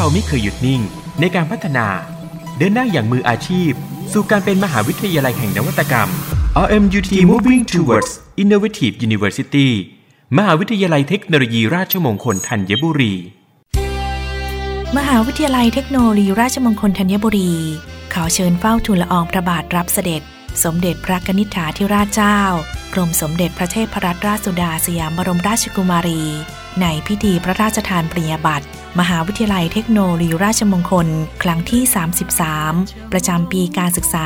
เราไม่เคยหยุดนิ่งในการพัฒนา เดินหน้าอย่างมืออาชีพ สู่การเป็นมหาวิทยาลัยแห่งนวัตกรรม RMUT Moving Towards Innovative University มหาวิทยาลัยเทคโนโลยีราชมงคลธัญบุรี มหาวิทยาลัยเทคโนโลยีราชมงคลธัญบุรี ขอเชิญเฝ้าทูลละอองพระบาทรับเสด็จ สมเด็จพระกนิษฐาธิราชเจ้า กรมสมเด็จพระเทพรัตนราชสุดาสยามบรมราชกุมารี ในพิธีพระราชทานปริญญาบัตรมหาวิทยาลัยเทคโนโลยีราชมงคล ครั้งที่ 33 ประจำปีการศึกษา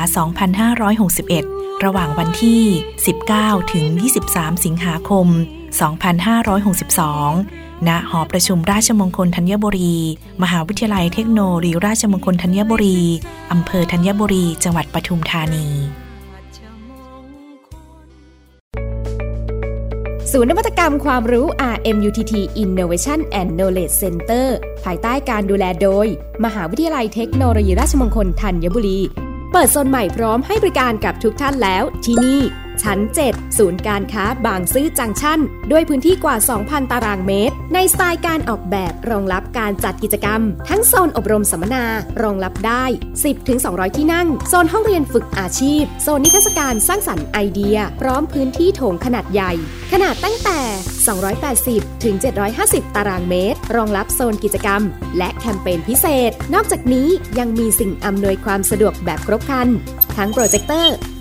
2561 ระหว่างวันที่ 19 ถึง 23 สิงหาคม 2562 ณ หอประชุมราชมงคลธัญบุรี มหาวิทยาลัยเทคโนโลยีราชมงคลธัญบุรี อำเภอธัญบุรี จังหวัดปทุมธานี ศูนย์นวัตกรรมความรู้ RMUTT Innovation and Knowledge Center ภายใต้การดูแลโดย มหาวิทยาลัยเทคโนโลยีราชมงคลธัญบุรี เปิดโซนใหม่พร้อมให้บริการกับทุกท่านแล้ว ที่นี่ ชั้น 7 ศูนย์การค้าบางซื่อจังชั่น ด้วยพื้นที่กว่า 2,000 ตารางเมตร ในสไตล์การออกแบบรองรับการจัดกิจกรรม ทั้งโซนอบรมสัมมนารองรับได้ 10-200 ที่นั่ง โซนห้องเรียนฝึกอาชีพ โซนนิทรรศการสร้างสรรค์ไอเดีย พร้อมพื้นที่โถงขนาดใหญ่ ขนาดตั้งแต่ 280 ถึง 750 ตารางเมตร รองรับโซนกิจกรรม และแคมเปญพิเศษ นอกจากนี้ยังมีสิ่งอำนวยความสะดวกแบบครบครัน ทั้งโปรเจคเตอร์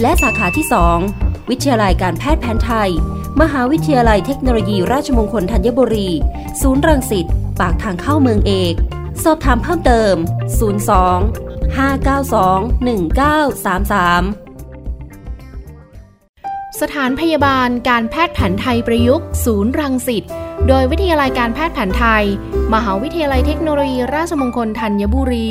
และสาขาที่ 2 วิทยาลัยการแพทย์แผนไทย มหาวิทยาลัยเทคโนโลยีราชมงคลธัญบุรี ศูนย์รังสิตปากทางเข้าเมืองเอก สอบถามเพิ่มเติม 02 592 1933 สถานพยาบาลการแพทย์แผนไทยประยุกต์ ศูนย์รังสิต โดยวิทยาลัยการแพทย์แผนไทย มหาวิทยาลัยเทคโนโลยีราชมงคลธัญบุรี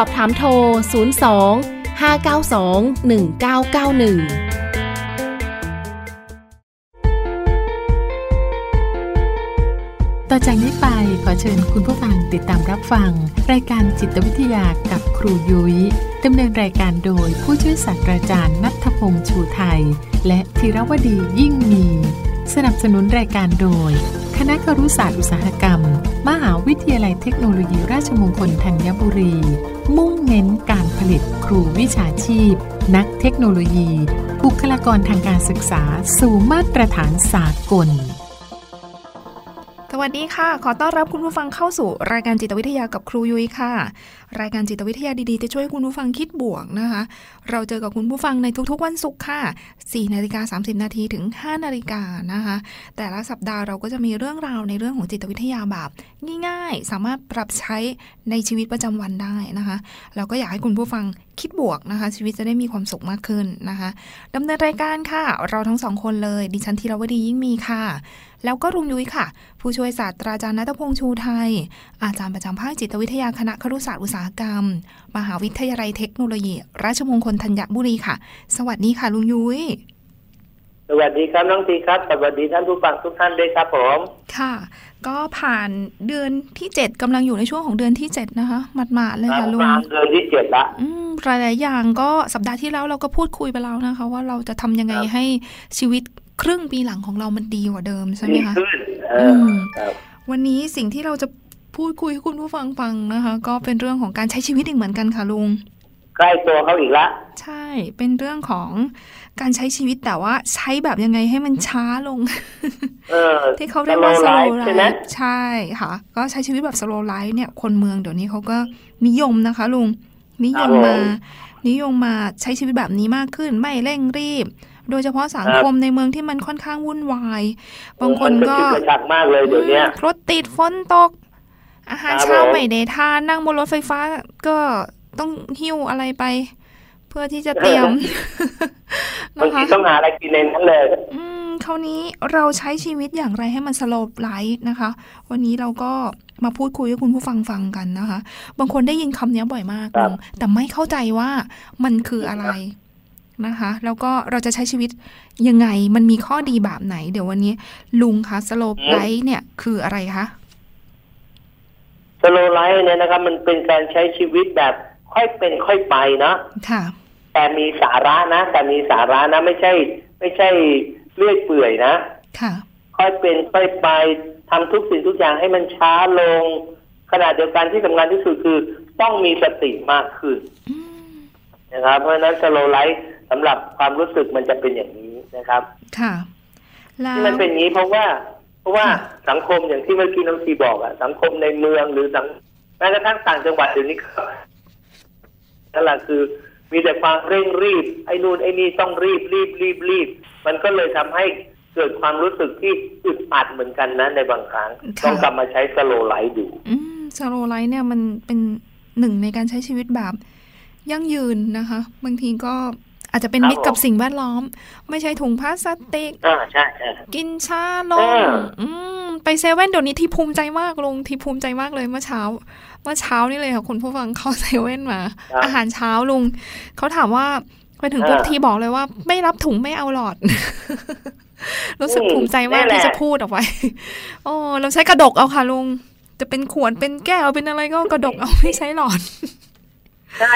สอบถามโทร 02 592 1991ต่อจากนี้ไปขอเชิญคุณผู้ฟังติดตามรับฟัง รายการจิตวิทยากับครูยุย้ยดำเนินรายการโดยผู้ช่วยศาสตราจารย์นัทพงษ์ชูไทย และธีรวดียิ่งมี สนับสนุนรายการโดย คณะครุศาสตร์อุตสาหกรรม มหาวิทยาลัยเทคโนโลยีราชมงคลธัญบุรี มุ่งเน้นการผลิตครูวิชาชีพ นักเทคโนโลยี บุคลากรทางการศึกษา สู่มาตรฐานสากล วัสดีค่ะ ขอต้อนรับคุณผู้ฟังเข้าสู่ รายการจิตวิทยากับครูยุ้ยค่ะ รายการจิตวิทยาดีๆ จะช่วยคุณผู้ฟังคิดบวกนะคะ เราเจอกับคุณผู้ฟังในทุกๆ วันศุกร์ค่ะ4นาฬิกา30 นาทีถึง 5 นาฬิกานะคะ แต่ละสัปดาห์เราก็จะมีเรื่องราวในเรื่องของจิตวิทยาแบบง่ายๆ สามารถปรับใช้ในชีวิตประจำวันได้นะคะ เราก็อยากให้คุณผู้ฟัง คิดบวกนะคะ ชีวิตจะได้มีความสุขมากขึ้นนะคะดำเนินรายการค่ะ เราทั้งสองคนเลย ดิฉันธีรวดียิ่งมีค่ะ แล้วก็รุงยุ้ยค่ะ ผู้ช่วยศาสตราจารย์นัทพงษ์ชูไทย อาจารย์ประจำภาคจิตวิทยาคณะครุศาสตร์อุตสาหกรรม มหาวิทยาลัยเทคโนโลยี ราชมงคลธัญบุรีค่ะ สวัสดีค่ะลุงยุ้ยสวัสดีครับน้องทีครับ สวัสดีท่านผู้ฟังทุกท่านด้วยครับผม ค่ะก็ผ่านเดือนที่7กำลังอยู่ในช่วงของเดือนที่7นะคะหมาดๆเลยค่ะลุกงลางเดือนที่เจ็ดละอืมหลายๆอย่างก็สัปดาห์ที่แล้วเราก็พูดคุยไปแล้วนะคะ ว่าเราจะทำยังไงครับให้ชีวิตครึ่งปีหลังของเรามันดีกว่าเดิมใช่ไหมดีคะขึ้นเออมครับวันนี้สิ่งที่เราจะพูดคุยให้คุณผู้ฟังฟังนะคะ ก็เป็นเรื่องของการใช้ชีวิตอีกเหมือนกันค่ะลุงใกล้ตัวเขาอีกละ ใช่เป็นเรื่องของ การใช้ชีวิตแต่ว่าใช้แบบยังไงให้มันช้าลงเออที่เขาเรียกว่า slow slow life ใช่ไหม life ใช่ค่ะ ก็ใช้ชีวิตแบบ slow life เนี่ย คนเมืองเดี๋ยวนี้เขาก็นิยมนะคะลุง นิยมมา นิยมมาใช้ชีวิตแบบนี้มากขึ้น ไม่เร่งรีบ โดยเฉพาะสังคมในเมืองที่มันค่อนข้างวุ่นวาย บางคนก็มักระชักมากเลยเดี๋ยวเนี้ยอืมรถติดฝนตก อาหารครับเช้าผมไม่ได้ทานนั่งบนรถไฟฟ้าก็ต้องหิ้วอะไรไป เพื่อที่จะเตรียมบางนะทีคะต้องหาอะไรกินในนั้นเลยอืมคราวนี้เราใช้ชีวิตอย่างไรให้มัน slow life นะคะ วันนี้เราก็มาพูดคุยให้คุณผู้ฟังฟังกันนะคะ บางคนได้ยินคำนี้บ่อยมากครับลุงแต่ไม่เข้าใจว่ามันคืออะไรนะคะ แล้วก็เราจะใช้ชีวิตยังไงมันมีข้อดีแบบไหน เดี๋ยววันนี้ ลุงคะ slow life เนี่ยคืออะไรคะ slow life เนี่ยนะครับมันเป็นการใช้ชีวิตแบบ ค่อยเป็นค่อยไปเนาะค่ะ แต่มีสาระนะ แต่มีสาระนะ ไม่ใช่ ไม่ใช่เลื่อยเปื่อยนะ ค่ะ ค่อยเป็นค่อยไปทำทุกสิ่งทุกอย่างให้มันช้าลง ขณะเดียวกันที่สำคัญที่สุดคือต้องมีสติมากขึ้นนะครับ เพราะฉะนั้นสโลไลฟ์สำหรับความรู้สึกมันจะเป็นอย่างนี้นะครับ ค่ะแล้วที่มันเป็นอย่างนี้เพราะว่า เพราะว่าสังคมอย่างที่เมื่อกี้น้องทีบอกอะสังคมในเมืองหรือสังแม้กระทั่งต่างจังหวัดเดี๋ยวนี้ก็ นั่นแหละคือ มีแต่ความเร่งรีบ ไอ้นู่นไอ้นี่ต้องรีบรีบรีบรีบ มันก็เลยทำให้เกิดความรู้สึกที่อึดอัดเหมือนกันนะในบางครั้งต้องกลับมาใช้สโลไลท์ดูอืมสโลไลฟ์เนี่ยมันเป็นหนึ่งในการใช้ชีวิตแบบยั่งยืนนะคะ บางทีก็ อาจจะเป็นครับมิตรกับผมสิ่งแวดล้อม ไม่ใช่ถุงพลาสติกอ่าใช่ใช่กินช้าลเองออืมไปเซเว่นเดี๋ยวนี้ที่ภูมิใจมากลงที่ภูมิใจมากเลยเมื่อเช้า เมื่อเช้านี่เลยค่ะคุณผู้ฟังเข้าเซเว่นมาครับอาหารเช้าลุงเขาถามว่าไปถึงปุ๊บอ่าทีบอกเลยว่า ไม่รับถุงไม่เอาหลอด รู้สึกอืมภูมิใจมากนี่แหละที่จะพูดออกไปโอ้เราใช้กระดกเอาค่ะลุงจะเป็นขวดเป็นแก้วเป็นอะไรก็กระดกเอาไม่ใช้หลอด ใช่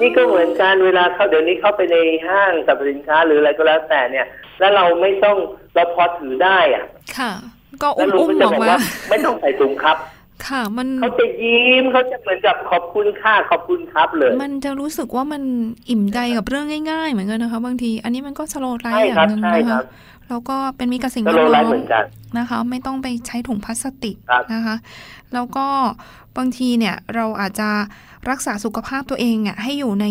นี่ก็เหมือนกันเวลาเขาเดี๋ยวนี้เข้าไปในห้างสรรพสินค้าหรืออะไรก็แล้วแต่เนี่ย แล้วเราไม่ต้องเราพอถือได้อะค่ะ ก็แล้วอุ้มลุงอุ้มก็อจะอกบอกมาว่าไม่ต้องใส่ถุงครับ ค่ะ มันเขาจะยิ้มเขาจะเหมือนกับขอบคุณค่าขอบคุณครับเลย มันจะรู้สึกว่ามันอิ่มใจกับเรื่องง่ายๆ เหมือนกันนะคะ บางที อันนี้มันก็สโลไลใช่ฟ์อย่าครับงหนึ่งใช่นะครัคะบแล้วก็เป็นมิตรกับสิ่งสแวโลดไลล้อฟ์เหมมือนกันนะคะ ไม่ต้องไปใช้ถุงพลาสติกครับนะคะ แล้วก็บางทีเนี่ยเราอาจจะ รักษาสุขภาพตัวเองอะให้อยู่ใน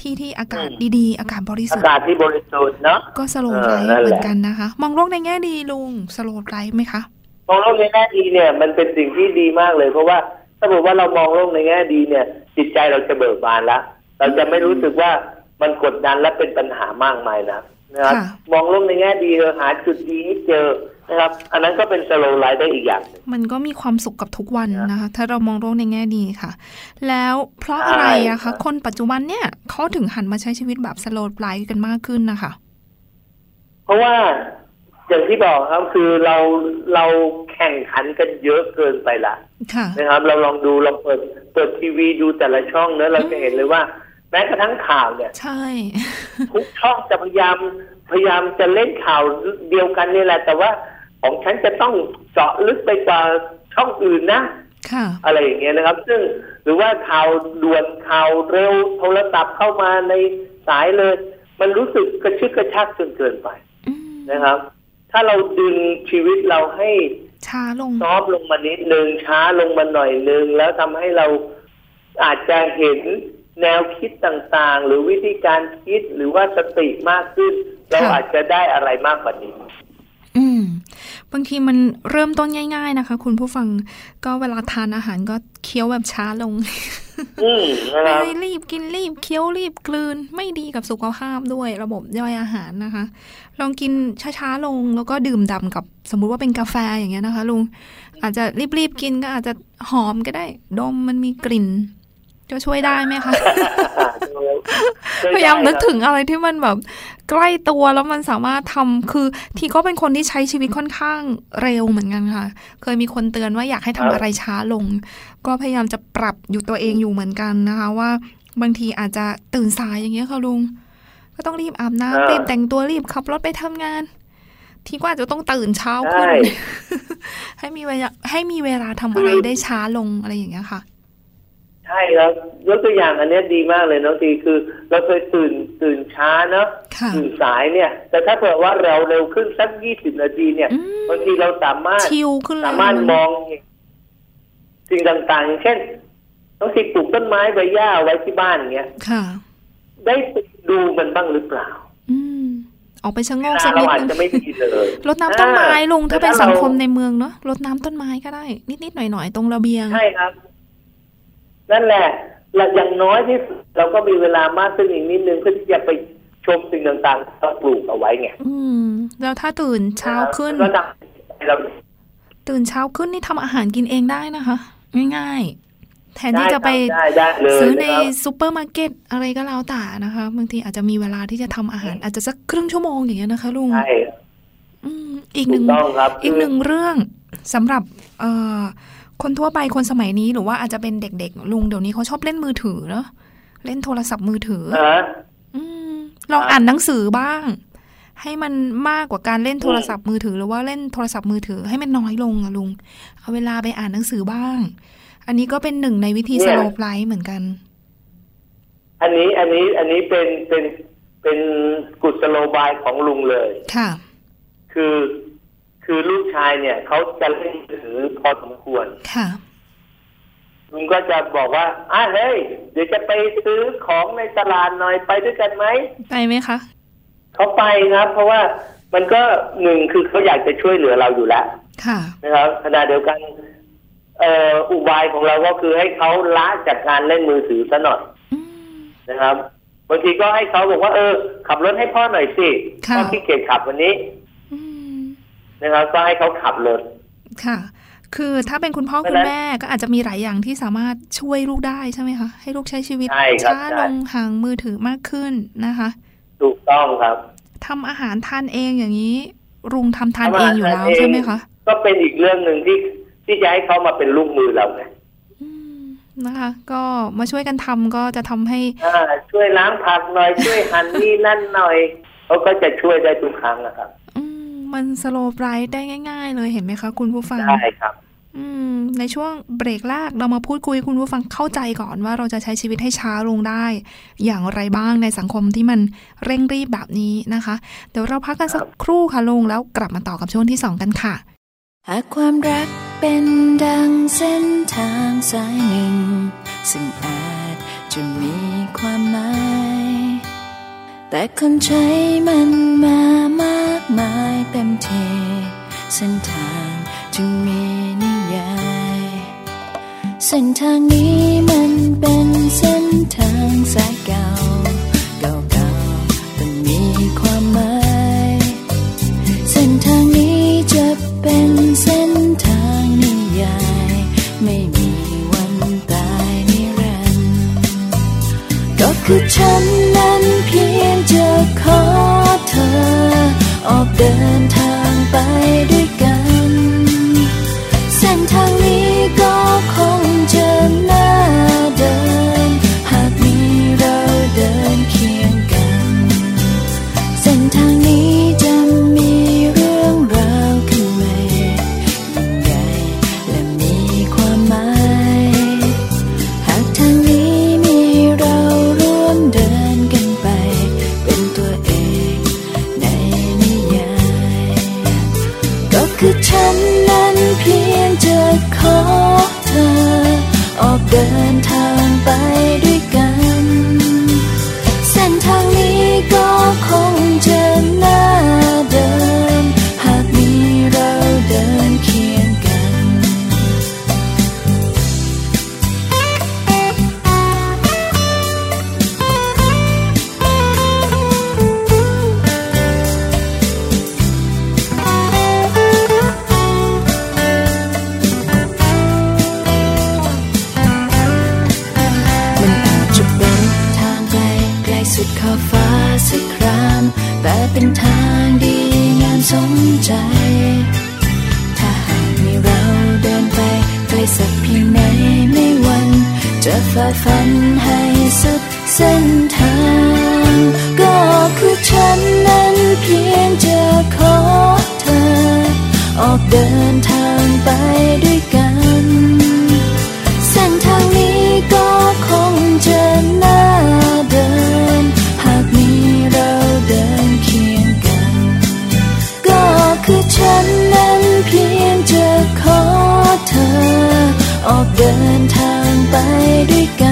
ที่ที่อากาศดีๆ อากาศบริสุอาทธิ์ อากาศที่บริสุทธิ์เนาะก็ slow life เออนั่นแหละเหมือนกันนะคะ มองโลกในแง่ดีลุง slow life ไหมคะมองโลกในแง่ดีเนี่ย มันเป็นสิ่งที่ดีมากเลย เพราะว่าถ้าบอกว่าเรามองโลกในแง่ดีเนี่ย จิตใจเราจะเบิกบานละเราจะไม่รู้สึกว่ามันกดดันและเป็นปัญหามากมายนะ นะครับค่ะมองโลกในแง่ดีเออหาจุดดีให้เจอนะครับ อันนั้นก็เป็น slow life ได้อีกอย่างหนึ่งงมันก็มีความสุขกับทุกวันนะคะ ถ้าเรามองโลกในแง่ดีค่ะ แล้วเพราะอะไรอะใช่ครัคะบคนปัจจุบันเนี่ยเขาถึงหันมาใช้ชีวิตแบบสโลว์ไลฟ์กันมากขึ้นนะคะ เพราะว่าอย่างที่บอกครับคือเราเราแข่งขันกันเยอะเกินไปละค่ะนะครับ เราลองดูลองเปิดเปิดทีวีดูแต่ละช่องเนอะเราจะเห็นเลยว่า แม้กระทั่งข่าวเนี่ยใช่ ทุกช่องจะพยายามพยายามจะเล่นข่าวเดียวกันนี่แหละ แต่ว่าของฉันจะต้องเจาะลึกไปกว่าช่องอื่นนะค่ะอะไรอย่างเงี้ยนะครับ ซึ่งหรือว่าข่าวด่วนข่าวเร็วโทรศัพท์เข้ามาในสายเลย มันรู้สึกกระชึกกระชากจนเกินไปอืมนะครับ ถ้าเราดึงชีวิตเราให้ใช่ช้าลงซอฟต์ลงมานิดนึงช้าลงมาหน่อยนึงแล้วทำให้เราอาจจะเห็น แนวคิดต่างๆ หรือวิธีการคิดหรือว่าสติมากขึ้น เราค่ะอาจจะได้อะไรมากกว่านี้ อืม บางทีมันเริ่มต้นง่าย ๆนะคะ คุณผู้ฟังก็เวลาทานอาหารก็เคี้ยวแบบช้าลงอืมนะครับไม่รีบกินรีบเคี้ยวรีบกลืน ไม่ดีกับสุขภาพด้วยระบบย่อยอาหารนะคะ ลองกินช้าๆลงแล้วก็ดื่มด่ำกับสมมุติว่าเป็นกาแฟอย่างเงี้ยนะคะ ลุงอาจจะรีบๆกินก็อาจจะหอมก็ได้ ดมมันมีกลิ่น จะช่วยได้ไหมคะ พยายามนึกถึงอะไรที่มันแบบ ใกล้ตัวแล้วมันสามารถทำคือ ทีก็เป็นคนที่ใช้ชีวิตค่อนข้างเร็วเหมือนกันค่ะ เคยมีคนเตือนว่าอยากให้ทำอะไรช้าลง ก็พยายามจะปรับอยู่ตัวเองอยู่เหมือนกันนะคะ ว่าบางทีอาจจะตื่นสายอย่างเงี้ยค่ะลุง ก็ต้องรีบอาบน้ำอ่ารีบแต่งตัวรีบขับรถไปทำงานทีก็อาจจะต้องตื่นเช้าขึ้นใช่ให้มีเวลาให้มีเวลาทำอะไรได้ช้าลงอะไรอย่างเงี้ยค่ะ ใช่ครับยกตัวอย่างอันเนี้ยดีมากเลยน้องทีคือ เราเคยตื่นตื่นช้าเนอะค่ะตื่นสายเนี่ย แต่ถ้าเผื่อว่าเราเร็วขึ้นสักยี่สิบนาทีเนี่ยอืมบางทีเราสามารถชิลขึ้นเลยสามารถมองสิ่งต่างๆอย่างเช่นน้องทีปลูกต้นไม้ใบหญ้าไว้ที่บ้านเงี้ยค่ะได้ไปดูมันบ้างหรือเปล่าอืมออกไปชะโงกเวสัลากเรานิดอาจนึงจะไม่ดีเลยรดน้ำต้นไม้อ่ลุงถ้าเป็นแต่สังคมเราในเมืองเนาะรดน้ำต้นไม้ก็ได้ นิดๆหน่อยๆ ตรงระเบียง ใช่ครับ นั่นแหละและอย่างน้อยที่สุดเราก็มีเวลามากขึ้นอีกนิดนึงเพื่อที่จะไปชมสิ่งต่างๆที่เราปลูกเอาไว้ไงอืม แล้วถ้าตื่นเช้าขึ้นแล้วทำให้เราตื่นเช้าขึ้นนี่ทำอาหารกินเองได้นะคะ ง่ายๆ แทนที่จะไปได้ได้เลยซื้อในนะครับซูเปอร์มาร์เก็ตอะไรก็แล้วแต่นะคะบางทีอาจจะมีเวลาที่จะทำอาหารอาจจะสักครึ่งชั่วโมงอย่างเงี้ยนะคะลุงใช่อืมอีกหนึ่ง ถูกต้องครับอีกหนึ่งเรื่องสำหรับ เอ่อ คนทั่วไปคนสมัยนี้หรือว่าอาจจะเป็นเด็กๆ ลุงเดี๋ยวนี้เขาชอบเล่นมือถือเนอะเล่นโทรศัพท์มือถืออ่าอืมลองอ่านหนังสือบ้าง ให้มันมากกว่าการเล่นโทรศัพท์มือถือ หรือว่าเล่นโทรศัพท์มือถือ ให้มันน้อยลงอะลุง เอาเวลาไปอ่านหนังสือบ้าง อันนี้ก็เป็นหนึ่งในวิธี slow life เหมือนกัน อันนี้อันนี้อันนี้เป็นเป็นเป็นกุศโลบายของลุงเลย ค่ะ คือ คือลูกชายเนี่ยเขาจะเล่นมือถือพอสมควร ค่ะลุงก็จะบอกว่าอะเฮ้ย เดี๋ยวจะไปซื้อของในตลาดหน่อยไปด้วยกันไหม ไปไหมคะ เขาไปครับ เพราะว่ามันก็หนึ่งคือเขาอยากจะช่วยเหลือเราอยู่แล้ว ค่ะ นะครับขณะเดียวกัน เอ่ออุบายของเราก็คือให้เขาละจากการเล่นมือถือซะหน่อยอืมนะครับบางทีก็ให้เขาบอกว่าเออ ขับรถให้พ่อหน่อยสิค่ะพ่อขี้เกียจขับวันนี้อืม นะครับก็ให้เขาขับรถค่ะ คือถ้าเป็นคุณพ่อเพราะคุฉะณนั้นแม่ก็อาจจะมีหลายอย่างที่สามารถช่วยลูกได้ใช่ไหมคะ ให้ลูกใช้ชีวิตใช่ครับช้าใช่ลงห่างมือถือมากขึ้นนะคะ ถูกต้องครับทำอาหารทานเองอย่างนี้ รุงทำทานทำอาเอหารงอยู่แล้วทานเองใช่ไหมคะ ก็เป็นอีกเรื่องหนึ่งที่ที่จะให้เขามาเป็นลูกมือเราไงอืมนะคะ ก็มาช่วยกันทำก็จะทำให้อ่าช่วยล้างผักหน่อยช่วยหั่นนี่นั่นหน่อยเขาก็จะช่วยได้ทุกครั้งนะครับอื มมัน slow life ได้ง่าย ๆ เลยเห็นไหมคะ คุณผู้ฟังได้ครับ อืม ในช่วงเบรกแรกเรามาพูดคุยคุณผู้ฟังเข้าใจก่อนว่าเราจะใช้ชีวิตให้ช้าลงได้ อย่างไรบ้างในสังคมที่มันเร่งรีบแบบนี้นะคะ เดี๋ยวเราพักกันสักครู่ค่ะลุงแล้วกลับมาต่อกับช่วงที่สองกันค่ะ หากความรักเป็นดังเส้นทางสายหนึ่ง ซึ่งอาจจะมีความหมายแต่คนใช้มันมา มากมายเต็มทีเส้นทางจึงมีนิยายเส้นทางนี้มันเป็นเส้นทางสายเก่าเก่าๆแต่มีความหมายเส้นทางนี้จะเป็นเส้นทางนิยายไม่มีวันตายนิรันดร์ก็คือฉันนั้นเพียงจะขอเธอ ออกเดินทาง เดินทางไปด้วยกัน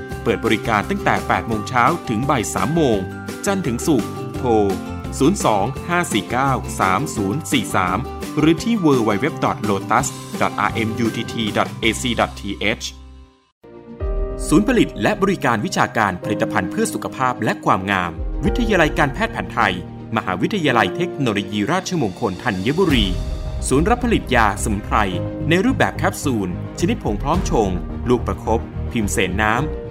เปิดบริการตั้งแต่ 8 โมงเช้าถึงบ่าย3โมง จันทร์ถึงศุกร์ โทร 02-549-3043 หรือที่ www.lotus.rmutt.ac.th ศูนย์ผลิตและบริการวิชาการผลิตภัณฑ์เพื่อสุขภาพและความงาม วิทยาลัยการแพทย์แผนไทย มหาวิทยาลัยเทคโนโลยีราชมงคลธัญบุรี ศูนย์รับผลิตยาสมุนไพรในรูปแบบแคปซูล ชนิดผงพร้อมชง ลูกประคบพิมพ์เสนน้ำ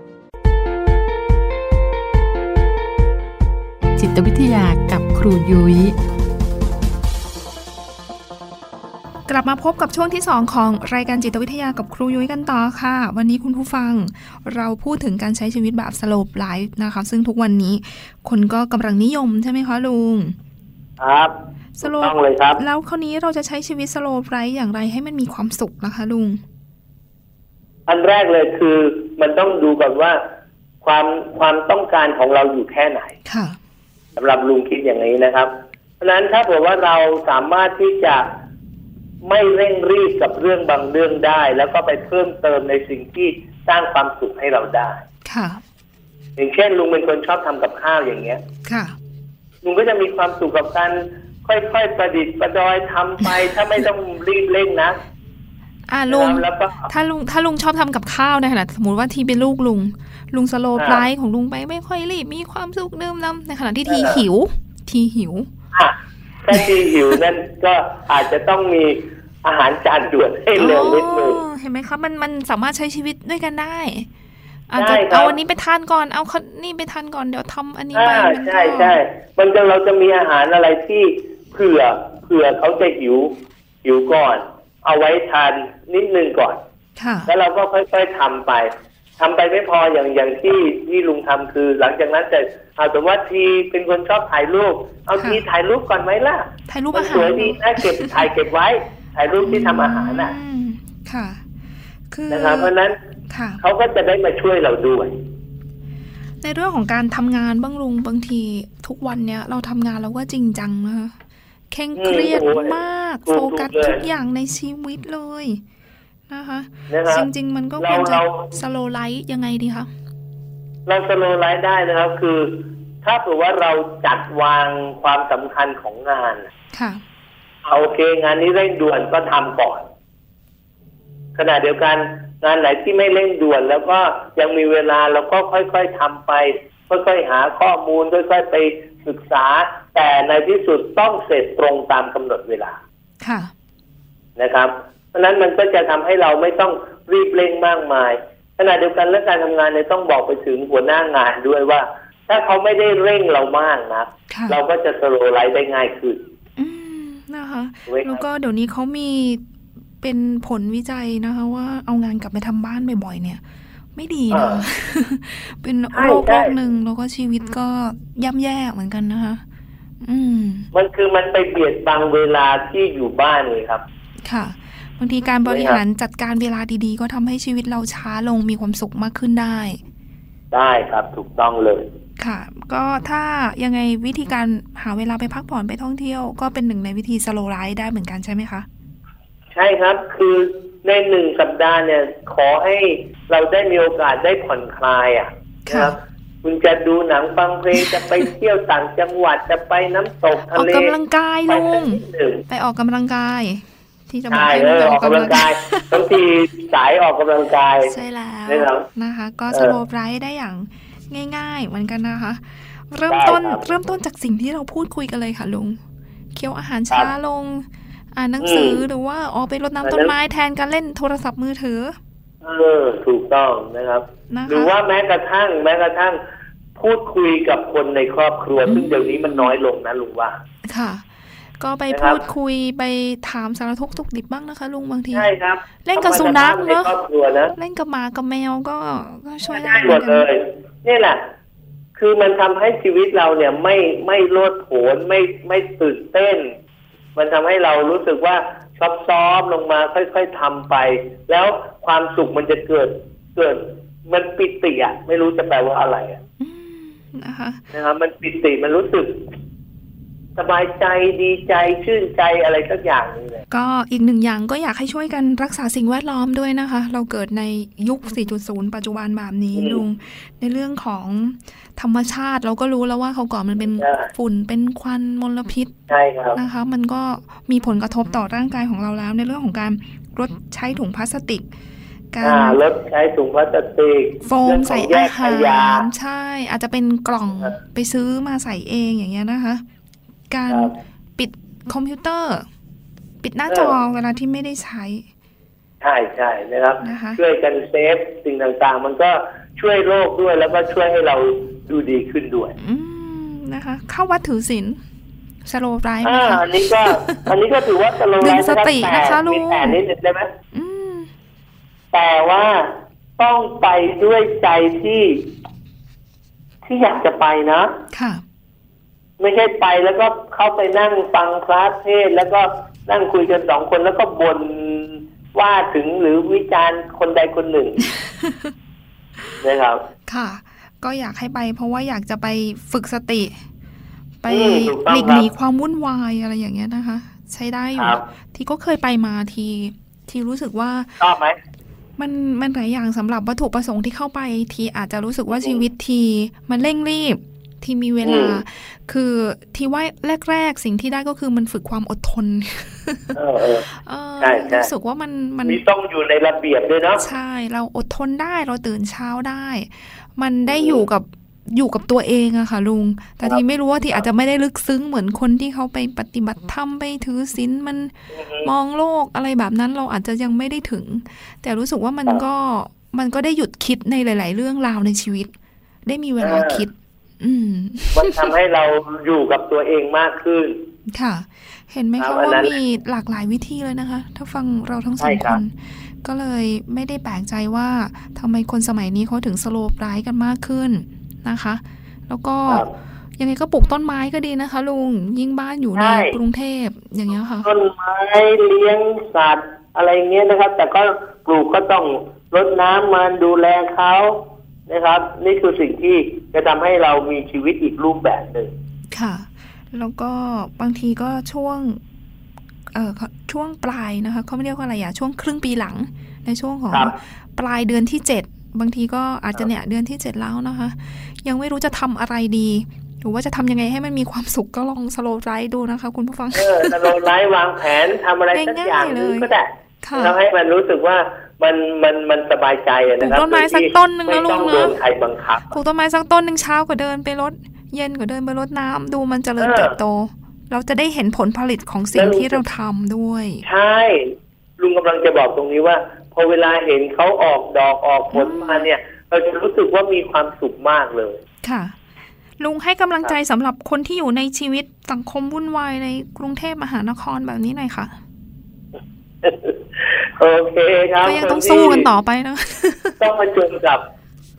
1999 จิตวิทยากับครูยุย้ย กลับมาพบกับช่วงที่ 2 ของรายการจิตวิทยากับครูยุ้ยกันต่อค่ะ วันนี้คุณผู้ฟัง เราพูดถึงการใช้ชีวิตแบบสโลปไลฟ์นะคะ ซึ่งทุกวันนี้คนก็กำลังนิยมใช่ไหมคะลุง ครับถูกต้องเลยครับ แล้วคราวนี้เราจะใช้ชีวิต slow life อย่างไรให้มันมีความสุขนะคะ ลุง อันแรกเลยคือมันต้องดูก่อนว่าความความต้องการของเราอยู่แค่ไหน ค่ะ สำหรับลุงคิดอย่างนี้นะครับ เพราะฉะนั้นถ้าเผื่อว่าเราสามารถที่จะไม่เร่งรีบกับเรื่องบางเรื่องได้ แล้วก็ไปเพิ่มเติมในสิ่งที่สร้างความสุขให้เราได้ ค่ะ อย่างเช่น ลุงเป็นคนชอบทำกับข้าวอย่างเงี้ย ค่ะ ลุงก็จะมีความสุขกับการค่อยๆประดิษฐ์ประดอยทำไป ถ้าไม่ต้องรีบเร่งนะ อ่าลุงแล้วก็ถ้าลุงถ้าลุงชอบทำกับข้าวในขณะสมมติว่าทีเป็นลูกลุง ลุงสโลว์อ่าไลฟ์ของลุงไปไม่ค่อยรีบมีความสุขเดิมน้ำในขณะที่ทีอ่าหิว ทีหิวอะถ้าที่หิวนั่นก็อาจจะต้องมีอาหารจานด่วนให้เร็วนิดนึงอ๋อเห็นไหมคะมันมันสามารถใช้ชีวิตด้วยกันได้อาจได้จะครับเอาอันนี้ไปทานก่อนเอาคนนี่ไปทานก่อนเดี๋ยวทำอันนี้ไปอ่ามันก็ใช่ใช่มันจะเราจะมีอาหารอะไรที่เผื่อเผื่อเขาจะหิวหิวก่อน เอาไว้ทานนิดนึงก่อนค่ะแล้วเราก็ค่อยๆทำไปทำไปไม่พออย่างอย่างที่ที่ลุงทำคือ หลังจากนั้นแต่เอาสมมติว่าทีเป็นคนชอบถ่ายรูป เอาค่ะทีถ่ายรูปก่อนไหมล่ะถ่ายรูปมันอาหารสวยดีนะเก็บถ่ายเก็บไว้ ถ่ายรูปที่ทำอาหารน่ะอืมค่ะ คือนะครับเพราะฉะนั้นค่ะเขาก็จะได้มาช่วยเราด้วยในเรื่องของการทำงานบ้างลุงบางทีทุกวันเนี้ยเราทำงานเราก็จริงจังนะคะ เคร่งเครียดอืมโอ้ยมากถูก ๆ โฟกัสเลยทุกอย่างในชีวิตเลยนะคะนะครับจริง ๆ มันก็ควรจะเรา slow life ยังไงดีคะเรา slow life ได้นะครับ คือ ถ้าเผื่อว่าเราจัดวางความสำคัญของงานค่ะเอาโอเค งานนี้เร่งด่วนก็ทำก่อน ขณะเดียวกันงานไหนที่ไม่เร่งด่วน แล้วก็ยังมีเวลาเราก็ค่อยๆทำไปค่อยๆหาข้อมูลค่อยๆไป ศึกษาแต่ในที่สุดต้องเสร็จตรงตามกำหนดเวลาค่ะนะครับ เพราะฉะนั้นมันก็จะทำให้เราไม่ต้องรีบเร่งมากมายขณะเดียวกันและการทำงานเนี่ยต้องบอกไปถึงหัวหน้างานด้วยว่า ถ้าเขาไม่ได้เร่งเรามากนะค่ะเราก็จะสโลว์ไลฟ์ได้ง่ายขึ้นอืมนะคะถูกไหมครับแล้วก็เดี๋ยวนี้เขามีเป็นผลวิจัยนะคะ ว่าเอางานกลับไปทำบ้านบ่อยๆเนี่ย ไม่ดีนะอ่าเป็นใช่โรคใช่โรคหนึ่งแล้วก็ชีวิตก็ย่ำแย่เหมือนกันนะคะ อืม มันคือมันไปเบียดบังเวลาที่อยู่บ้านเลยครับ ค่ะบางทีการบริหารจัดการเวลาดีๆ ก็ทำให้ชีวิตเราช้าลงมีความสุขมากขึ้นได้ ได้ครับถูกต้องเลย ค่ะ ก็ถ้ายังไงวิธีการหาเวลาไปพักผ่อนไปท่องเที่ยว ก็เป็นหนึ่งในวิธีสโลไลฟ์ได้เหมือนกันใช่ไหมคะ ใช่ครับคือ ในหนึ่งสัปดาห์เนี่ย ขอให้เราได้มีโอกาสได้ผ่อนคลายอะนะครับคุณจะดูหนังฟังเพลงจะไปเที่ยวต่างจังหวัดจะไปน้ำตกอทะอกเลกำลังกายไปลุสักงนิดหนึ่งไปออกกำลังกาย ที่จะบอกใช่ให้เอลุงอไปออกกำลังกายบางทีสายออกกำลังกายใช่แล้วนะครับนะคะก็เออสโลไลฟ์ได้อย่างง่าย ๆ เหมือนกันนะคะ เริ่มต้นได้ครับเริ่มต้นจากสิ่งที่เราพูดคุยกันเลยค่ะลุงเคี้ยวอาหารช้าลง อ่านหนังสืออืมหรือว่าออกไปรดอันนั้น้ำนต้นไม้แทนการเล่นโทรศัพท์มือถือ เออ ถูกต้องนะครับนะคะหรือว่าแม้กระทั่ง แม้กระทั่ง พูดคุยกับคนในครอบครัว ซึ่งเดี๋ยวนี้มันน้อยลงนะลุงว่า ค่ะ ก็ไปนะครับพูดคุยไปถามสารทุกข์สุขดิบบ้างนะคะลุงบางทีใช่ครับ เล่นกับสุนัขในเนอะครอบครัวนะเล่นกับหมากับแมวก็ก็ช่วยได้ได้หมดเลยนี่แหละคือมันทำให้ชีวิตเราเนี่ยไม่ไม่โลดโผนไม่ไม่ตื่นเต้น มันทำให้เรารู้สึกว่าซอฟซ้อมลงมาค่อย ๆทำไป แล้วความสุขมันจะเกิดเกิด มันปิติอะ ไม่รู้จะแปลว่าอะไรอะอืมนะคะนะครับมันปิติมันรู้สึก สบายใจดีใจชื่นใจอะไรสักอย่างหนึงเลยก็อีกหนึ่งอย่างก็อยากให้ช่วยกันรักษาสิ่งแวดล้อมด้วยนะคะ เราเกิดในยุค 4.0 ปัจจุบันแบบนี้อืมลุง ในเรื่องของธรรมชาติเราก็รู้แล้วว่าเขาก่อนมันเป็นใช่ฝุ่นเป็นควันมลพิษใช่ครับนะคะ มันก็มีผลกระทบต่อร่างกายของเราแล้ว ในเรื่องของการลดใช้ถุงพลาสติกการอ่าลดใช้ถุงพลาสติกโฟมเรื่องขใส่องแยอากขหารยะใช่ อาจจะเป็นกล่องครับไปซื้อมาใส่เองอย่างเงี้ยนะคะ การครับปิดคอมพิวเตอร์ ปิดหน้าจอเวลาที่ไม่ได้ใช้ ใช่ใช่นะครับนะคะช่วยกันเซฟสิ่งต่างๆ มันก็ช่วยโลกด้วยแล้วก็ช่วยให้เราดูดีขึ้นด้วย อืมนะคะ เข้าวัดถือศีลสโลไลฟ์ไหมอ่าคะอันนี้ก็อันนี้ก็ถือว่าสโลว์ไลดึงฟ์สตินะคะลุงมีแต่นิดนึงได้ไหมอืมแต่ว่าต้องไปด้วยใจที่ ที่อยากจะไปนะ ค่ะ ไม่ใช่ไปแล้วก็เข้าไปนั่งฟังพระเทศน์แล้วก็นั่งคุยกันสองคนแล้วก็บ่นว่าถึงหรือวิจารณ์คนใดคนหนึ่งนะครับ ค่ะ ก็อยากให้ไป เพราะว่าอยากจะไปฝึกสติ ไปอืมถูกต้องหลีกครับหนีความวุ่นวายอะไรอย่างเงี้ยนะคะ ใช้ได้อยู่ครับที่ก็เคยไปมาทีที่รู้สึกว่าชอบไหมมันมันหลายอย่างสำหรับวัตถุประสงค์ที่เข้าไปทีอาจจะรู้สึกว่าชีวิตที มันเร่งรีบ ที่มีเวลา คือที่ว่าแรก ๆ สิ่งที่ได้ก็คือมันฝึกความอดทนเออเออเออใช่ใช่รู้สึกว่ามันมันนี่ต้องอยู่ในระเบียบด้วยเนาะใช่ เราอดทนได้เราตื่นเช้าได้ มันได้อยู่กับอยู่กับตัวเองอะค่ะ ลุง แต่ทีไม่รู้ว่าทีอาจจะไม่ได้ลึกซึ้งเหมือนคนที่เขาไปปฏิบัติธรรมไปถือศีลมันมองโลกอะไรแบบนั้นเราอาจจะยังไม่ได้ถึง แต่รู้สึกว่ามันก็มันก็ได้หยุดคิดในหลาย ๆ เรื่องราวในชีวิต ได้มีเวลาคิดอื มมันทำให้เราอยู่กับตัวเองมากขึ้น ค่ะ เห็นไหมครัคะบอันว่านั้นมีหลากหลายวิธีเลยนะคะ ถ้าฟังเราทั้งสใช่องคครับนก็เลยไม่ได้แปลกใจว่าทำไมคนสมัยนี้เขาถึงสโลปร้ายกันมากขึ้นนะคะ แล้วก็ครับยังไงก็ปลูกต้นไม้ก็ดีนะคะ ลุงยิ่งบ้านอยู่ในใช่กรุงเทพอย่างเงี้ยค่ะ ต้นไม้เลี้ยงสัตว์อะไรเงี้ยนะครับ แต่ก็ปลูกก็ต้องรดน้ำมันดูแลเขา นะครับ นี่คือสิ่งที่จะทำให้เรามีชีวิตอีกรูปแบบหนึ่งค่ะ แล้วก็บางทีก็ช่วงเอ่อช่วงปลายนะคะเขาไม่เรียกว่าอะไรอะช่วงครึ่งปีหลัง ในช่วงของครับปลายเดือนที่เจ็ดบางทีก็อาจจะเนี่ยเดือนที่เจ็ดแล้วนะคะ ยังไม่รู้จะทำอะไรดีหรือว่าจะทำยังไงให้มันมีความสุขก็ลองสโลว์ไรดูนะคะ คุณผู้ฟังเออแต่เราไล่วางแผนทำอะไรสักอย่างหนึงก็ได้ค่ะแล้วให้มันรู้สึกว่า มันมันมันสบายใจอะนะครับปลูกต้นไม้โดยที่สักต้นหนึ่งนะไม่ต้องลุงนะโดนใครบังคับปลูกต้นไม้สักต้นหนึ่งเช้าก็เดินไปรดเย็นก็เดินไปรดน้ำดูมันเจริญเออเติบโต เราจะได้เห็นผลผลิตของสิ่งที่เราทำด้วย ใช่ ลุงกำลังจะบอกตรงนี้ว่า พอเวลาเห็นเขาออกดอกออกผลมาเนี่ย เราจะรู้สึกว่ามีความสุขมากเลย ค่ะ ลุงให้กำลังใจสำหรับคนที่อยู่ในชีวิตสังคมวุ่นวายในกรุงเทพมหานครแบบนี้หน่อยค่ะ โอเคครับก็ยังต้องคนที่สู้กันต่อไปนะต้องมาชนกับ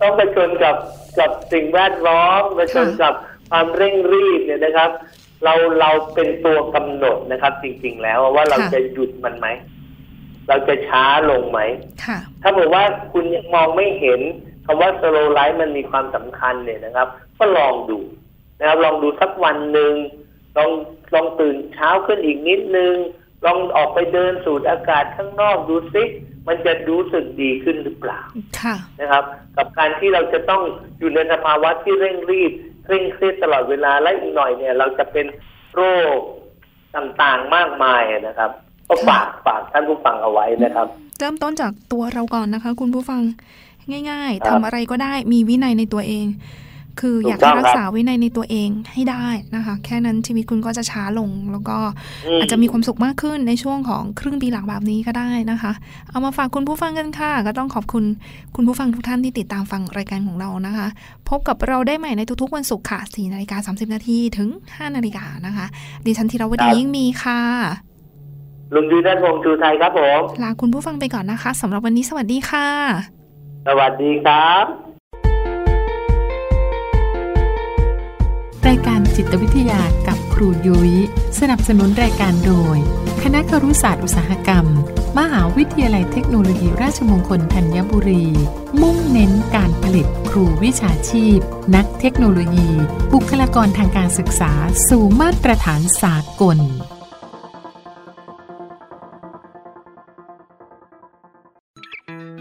ต้องมาชนกับกับสิ่งแวดล้อมมาชนกับความเร่งรีบเนี่ยนะครับ เราเราเป็นตัวกำหนดนะครับ จริง ๆ แล้วว่าเราค่ะจะหยุดมันไหมเราจะช้าลงไหมค่ะถ้าบอกว่าคุณยังมองไม่เห็นคำว่า slow life มันมีความสำคัญเนี่ยนะครับ ก็ลองดูนะครับ ลองดูสักวันหนึ่งลองลองตื่นเช้าขึ้นอีกนิดนึง ลองออกไปเดินสูดอากาศข้างนอกดูซิมันจะรู้สึกดีขึ้นหรือเปล่าค่ะนะครับ กับการที่เราจะต้องอยู่ในสภาวะที่เร่งรีบเคร่งเครียดตลอดเวลาและอีกหน่อยเนี่ย เราจะเป็นโรคต่างๆมากมายนะครับ ก็ฝากฝากท่านผู้ฟังเอาไว้นะครับ เริ่มต้นจากตัวเราก่อนนะคะ คุณผู้ฟังง่ายครัๆบทำอะไรก็ได้มีวินัยในตัวเอง คือถูกอยากให้ต้องรัครักบษาวินัยในตัวเองให้ได้นะคะ แค่นั้นชีวิตคุณก็จะช้าลง แล้วก็อืมอาจจะมีความสุขมากขึ้นในช่วงของครึ่งปีหลังแบบนี้ก็ได้นะคะ เอามาฝากคุณผู้ฟังกันค่ะ ก็ต้องขอบคุณคุณผู้ฟังทุกท่านที่ติดตามฟังรายการของเรานะคะ พบกับเราได้ใหม่ในทุกๆวันศุกร์ค่ะ4นาฬิกา30นาทีถึง 5นาฬิกานะคะ ดิฉันธีรวดียิ่งมีค่ะลุงยูนันวงศ์ชูไทยครับผมลาคุณผู้ฟังไปก่อนนะคะสำหรับวันนี้สวัสดีค่ะ สวัสดีครับ รายการจิตวิทยากับครูยุย้ยสนับสนุนรายการโดย คณะครุศาสตร์อุตสาหกรรม มหาวิทยาลัยเทคโนโลยีราชมงคลธัญบุรี มุ่งเน้นการผลิตครูวิชาชีพ นักเทคโนโลยี บุคลากรทางการศึกษา สู่มาตรฐานสากล